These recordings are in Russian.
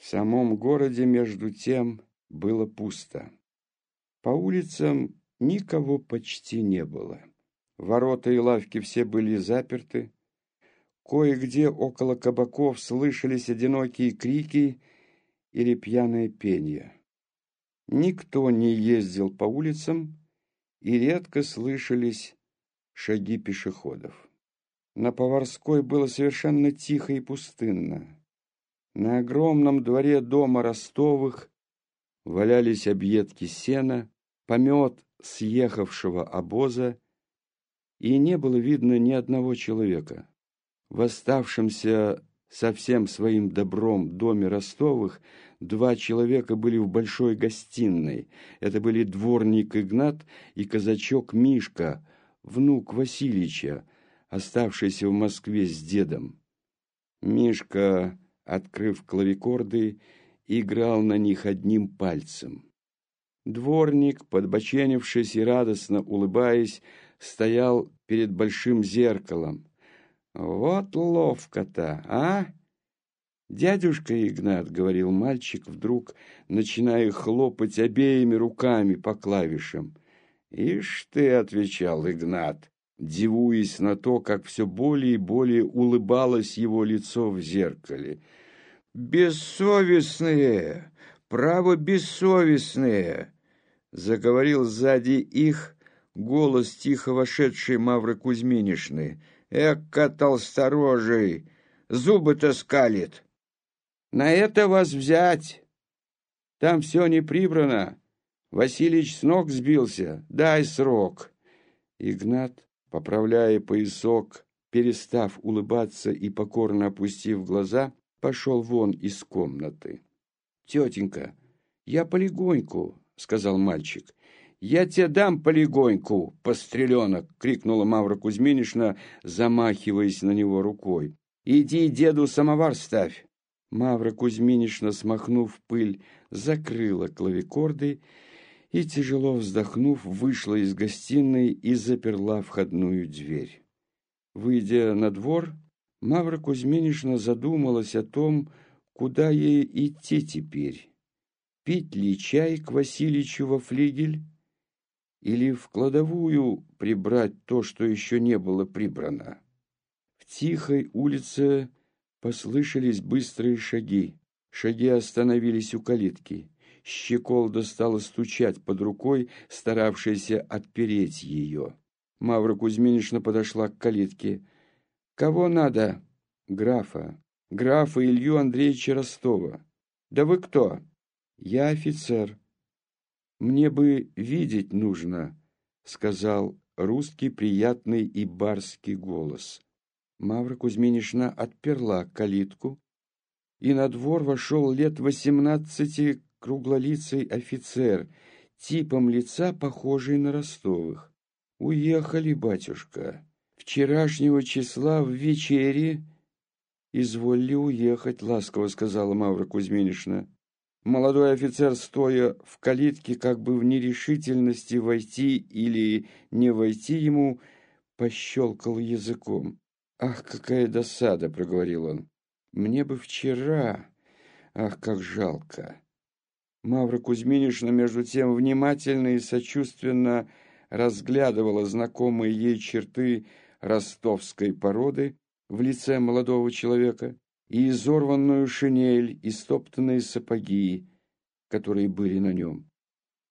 В самом городе, между тем, было пусто. По улицам никого почти не было. Ворота и лавки все были заперты. Кое-где около кабаков слышались одинокие крики или пьяное пение. Никто не ездил по улицам, и редко слышались шаги пешеходов. На Поварской было совершенно тихо и пустынно. На огромном дворе дома Ростовых валялись объедки сена, помет съехавшего обоза, и не было видно ни одного человека. В оставшемся со всем своим добром доме Ростовых два человека были в большой гостиной. Это были дворник Игнат и казачок Мишка, внук Васильича, оставшийся в Москве с дедом. Мишка, открыв клавикорды, играл на них одним пальцем. Дворник, подбоченившись и радостно улыбаясь, стоял перед большим зеркалом. «Вот ловко-то, а?» «Дядюшка Игнат», — говорил мальчик, вдруг начиная хлопать обеими руками по клавишам. «Ишь ты», — отвечал Игнат, дивуясь на то, как все более и более улыбалось его лицо в зеркале. «Бессовестные! Право, бессовестные!» — заговорил сзади их голос тихо вошедшей Мавры Кузьминишны. «Эка толсторожий! Зубы-то скалит!» «На это вас взять! Там все не прибрано. Василич с ног сбился. Дай срок!» Игнат, поправляя поясок, перестав улыбаться и покорно опустив глаза, пошел вон из комнаты. «Тетенька, я полегоньку», — сказал мальчик. «Я тебе дам полегоньку, постреленок!» — крикнула Мавра Кузьминишна, замахиваясь на него рукой. «Иди деду самовар ставь!» Мавра Кузьминишна, смахнув пыль, закрыла клавикорды и, тяжело вздохнув, вышла из гостиной и заперла входную дверь. Выйдя на двор, Мавра Кузьминишна задумалась о том, куда ей идти теперь. Пить ли чай к Васильичу во флигель или в кладовую прибрать то, что еще не было прибрано. В тихой улице послышались быстрые шаги. Шаги остановились у калитки. Щеколда стала стучать под рукой, старавшаяся отпереть ее. Мавра Кузьминична подошла к калитке. «Кого надо?» «Графа. Графа Илью Андреевича Ростова». «Да вы кто?» «Я офицер. «Мне бы видеть нужно», — сказал русский приятный и барский голос. Мавра Кузьминишна отперла калитку, и на двор вошел лет восемнадцати круглолицый офицер, типом лица похожий на Ростовых. «Уехали, батюшка. Вчерашнего числа в вечере...» «Изволили уехать», — ласково сказала Мавра Кузьминишна. Молодой офицер, стоя в калитке, как бы в нерешительности войти или не войти ему, пощелкал языком. «Ах, какая досада!» — проговорил он. «Мне бы вчера! Ах, как жалко!» Мавра Кузьминишна, между тем, внимательно и сочувственно разглядывала знакомые ей черты ростовской породы в лице молодого человека и изорванную шинель, и стоптанные сапоги, которые были на нем.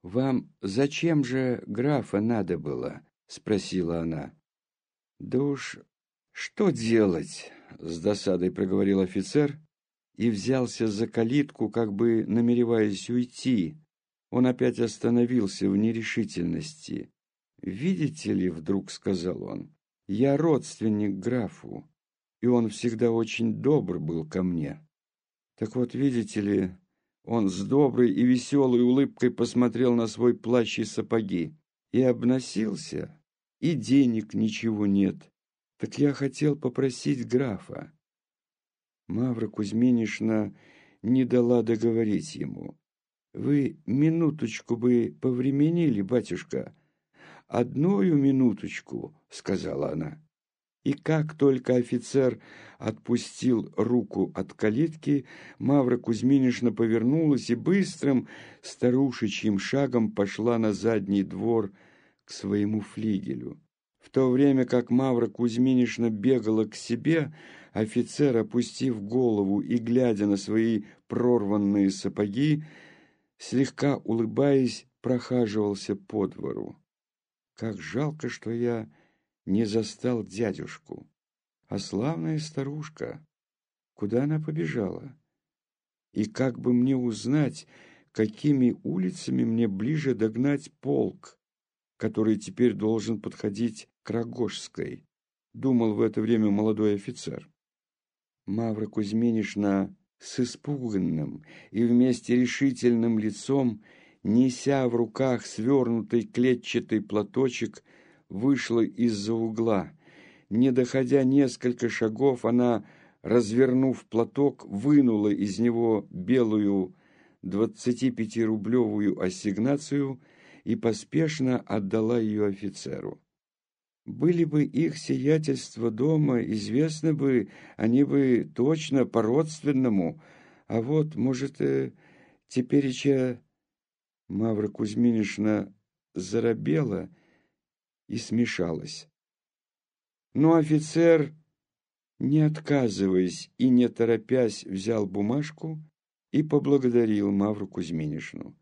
«Вам зачем же графа надо было?» — спросила она. «Да уж, что делать?» — с досадой проговорил офицер и взялся за калитку, как бы намереваясь уйти. Он опять остановился в нерешительности. «Видите ли, — вдруг сказал он, — я родственник графу и он всегда очень добр был ко мне. Так вот, видите ли, он с доброй и веселой улыбкой посмотрел на свой плащ и сапоги и обносился, и денег ничего нет. Так я хотел попросить графа. Мавра Кузьминишна не дала договорить ему. «Вы минуточку бы повременили, батюшка?» «Одною минуточку», — сказала она. И как только офицер отпустил руку от калитки, Мавра Кузьминишна повернулась и быстрым старушечьим шагом пошла на задний двор к своему флигелю. В то время как Мавра Кузьминишна бегала к себе, офицер, опустив голову и глядя на свои прорванные сапоги, слегка улыбаясь, прохаживался по двору. Как жалко, что я не застал дядюшку. А славная старушка, куда она побежала? И как бы мне узнать, какими улицами мне ближе догнать полк, который теперь должен подходить к Рогожской, думал в это время молодой офицер. Мавра Кузьминишна с испуганным и вместе решительным лицом, неся в руках свернутый клетчатый платочек, вышла из-за угла. Не доходя несколько шагов, она, развернув платок, вынула из него белую 25-рублевую ассигнацию и поспешно отдала ее офицеру. Были бы их сиятельства дома, известно бы, они бы точно по-родственному, а вот, может, э, теперь еще Мавра Кузьминишна заробела и смешалась. Но офицер, не отказываясь и не торопясь, взял бумажку и поблагодарил Мавру Кузьминишну.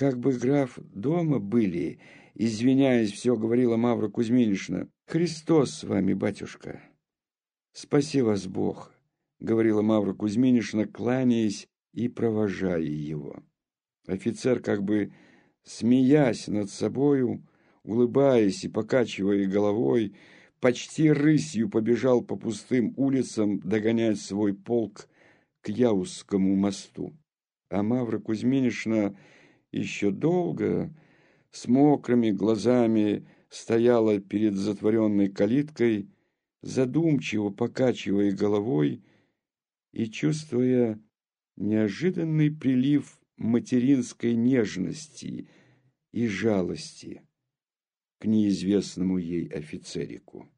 Как бы граф дома были, извиняясь, все говорила Мавра Кузьминишна. Христос с вами, батюшка. Спаси вас Бог, говорила Мавра Кузьминишна, кланяясь и провожая его. Офицер, как бы смеясь над собою, улыбаясь и покачивая головой, почти рысью побежал по пустым улицам догонять свой полк к Яузскому мосту. А Мавра Кузьминишна еще долго с мокрыми глазами стояла перед затворенной калиткой, задумчиво покачивая головой и чувствуя неожиданный прилив материнской нежности и жалости к неизвестному ей офицерику.